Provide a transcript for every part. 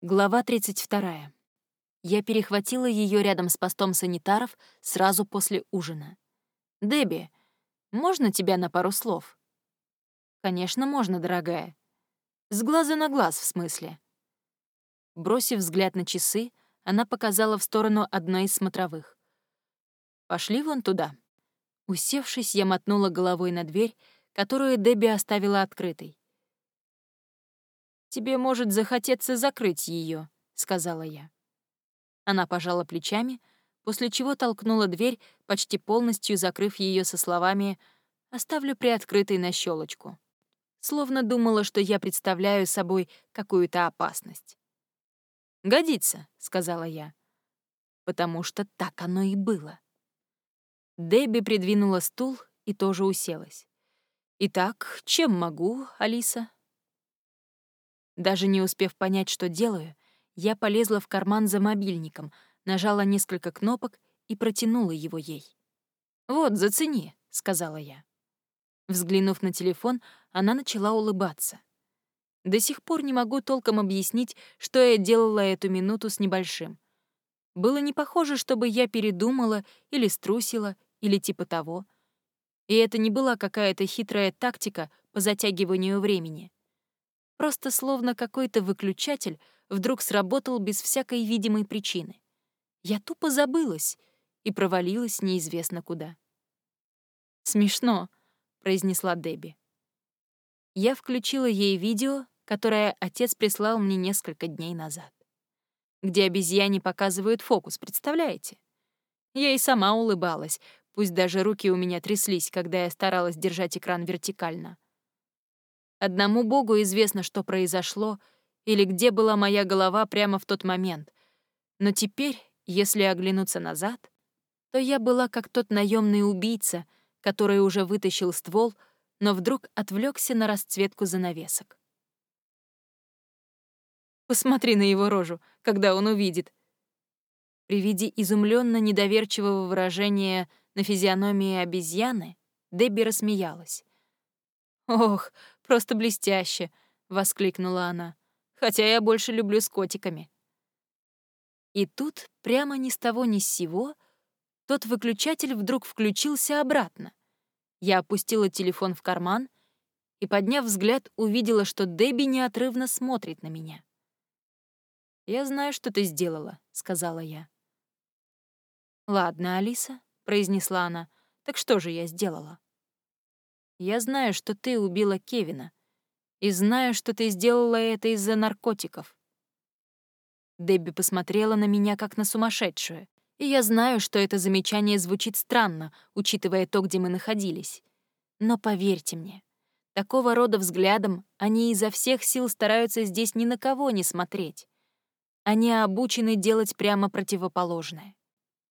Глава 32. Я перехватила ее рядом с постом санитаров сразу после ужина. «Дебби, можно тебя на пару слов?» «Конечно, можно, дорогая. С глаза на глаз, в смысле». Бросив взгляд на часы, она показала в сторону одной из смотровых. «Пошли вон туда». Усевшись, я мотнула головой на дверь, которую Дебби оставила открытой. «Тебе может захотеться закрыть ее, сказала я. Она пожала плечами, после чего толкнула дверь, почти полностью закрыв ее со словами «Оставлю приоткрытой на щелочку. Словно думала, что я представляю собой какую-то опасность. «Годится», — сказала я. Потому что так оно и было. Дебби придвинула стул и тоже уселась. «Итак, чем могу, Алиса?» Даже не успев понять, что делаю, я полезла в карман за мобильником, нажала несколько кнопок и протянула его ей. «Вот, зацени», — сказала я. Взглянув на телефон, она начала улыбаться. До сих пор не могу толком объяснить, что я делала эту минуту с небольшим. Было не похоже, чтобы я передумала или струсила, или типа того. И это не была какая-то хитрая тактика по затягиванию времени. Просто словно какой-то выключатель вдруг сработал без всякой видимой причины. Я тупо забылась и провалилась неизвестно куда. «Смешно», — произнесла Дебби. Я включила ей видео, которое отец прислал мне несколько дней назад. Где обезьяне показывают фокус, представляете? Я и сама улыбалась, пусть даже руки у меня тряслись, когда я старалась держать экран вертикально. Одному Богу известно, что произошло или где была моя голова прямо в тот момент. Но теперь, если оглянуться назад, то я была как тот наемный убийца, который уже вытащил ствол, но вдруг отвлекся на расцветку занавесок. Посмотри на его рожу, когда он увидит. При виде изумленно недоверчивого выражения на физиономии обезьяны Дебби рассмеялась. «Ох, просто блестяще!» — воскликнула она. «Хотя я больше люблю с котиками». И тут, прямо ни с того ни с сего, тот выключатель вдруг включился обратно. Я опустила телефон в карман и, подняв взгляд, увидела, что Дебби неотрывно смотрит на меня. «Я знаю, что ты сделала», — сказала я. «Ладно, Алиса», — произнесла она, — «так что же я сделала?» Я знаю, что ты убила Кевина. И знаю, что ты сделала это из-за наркотиков. Дебби посмотрела на меня как на сумасшедшую. И я знаю, что это замечание звучит странно, учитывая то, где мы находились. Но поверьте мне, такого рода взглядом они изо всех сил стараются здесь ни на кого не смотреть. Они обучены делать прямо противоположное.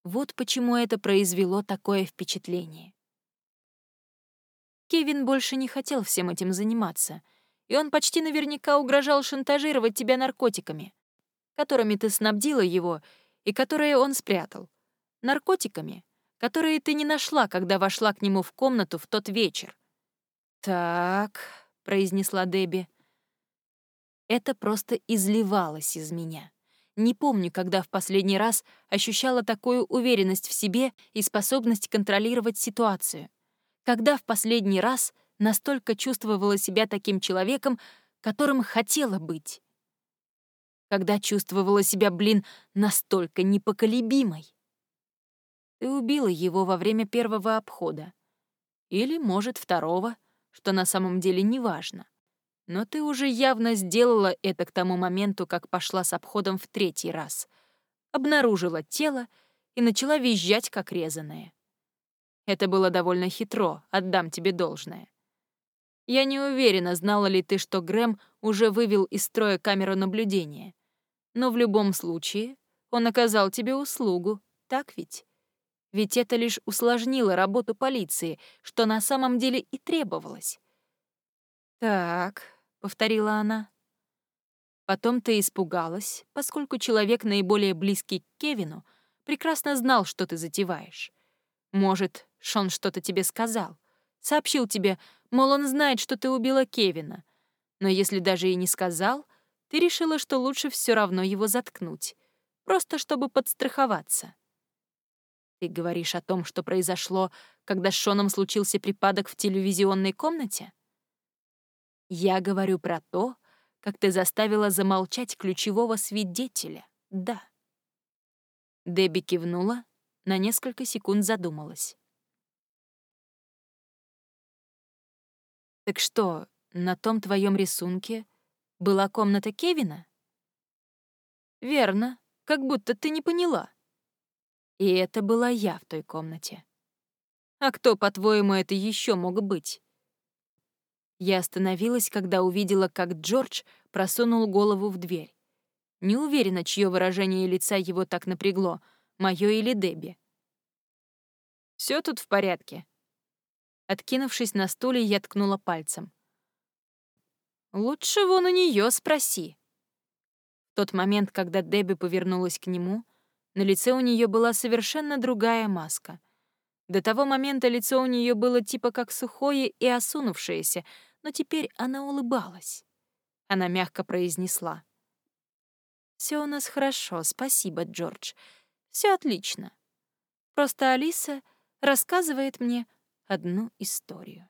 Вот почему это произвело такое впечатление. Кевин больше не хотел всем этим заниматься, и он почти наверняка угрожал шантажировать тебя наркотиками, которыми ты снабдила его и которые он спрятал. Наркотиками, которые ты не нашла, когда вошла к нему в комнату в тот вечер. «Так», — произнесла Дебби. Это просто изливалось из меня. Не помню, когда в последний раз ощущала такую уверенность в себе и способность контролировать ситуацию. Когда в последний раз настолько чувствовала себя таким человеком, которым хотела быть? Когда чувствовала себя, блин, настолько непоколебимой? Ты убила его во время первого обхода. Или, может, второго, что на самом деле не важно. Но ты уже явно сделала это к тому моменту, как пошла с обходом в третий раз. Обнаружила тело и начала визжать, как резаная. Это было довольно хитро, отдам тебе должное. Я не уверена, знала ли ты, что Грэм уже вывел из строя камеру наблюдения. Но в любом случае он оказал тебе услугу, так ведь? Ведь это лишь усложнило работу полиции, что на самом деле и требовалось. «Так», — повторила она. Потом ты испугалась, поскольку человек, наиболее близкий к Кевину, прекрасно знал, что ты затеваешь. Может, Шон что-то тебе сказал. Сообщил тебе, мол, он знает, что ты убила Кевина. Но если даже и не сказал, ты решила, что лучше все равно его заткнуть, просто чтобы подстраховаться. Ты говоришь о том, что произошло, когда с Шоном случился припадок в телевизионной комнате? Я говорю про то, как ты заставила замолчать ключевого свидетеля, да. Дебби кивнула, на несколько секунд задумалась. «Так что, на том твоем рисунке была комната Кевина?» «Верно, как будто ты не поняла. И это была я в той комнате. А кто, по-твоему, это еще мог быть? Я остановилась, когда увидела, как Джордж просунул голову в дверь. Не уверена, чье выражение лица его так напрягло, мое или Дебби. Все тут в порядке?» Откинувшись на стуле, я ткнула пальцем. «Лучше вон у нее спроси». В тот момент, когда Дебби повернулась к нему — на лице у нее была совершенно другая маска. До того момента лицо у нее было типа как сухое и осунувшееся, но теперь она улыбалась. Она мягко произнесла. «Все у нас хорошо, спасибо, Джордж. Все отлично. Просто Алиса рассказывает мне одну историю».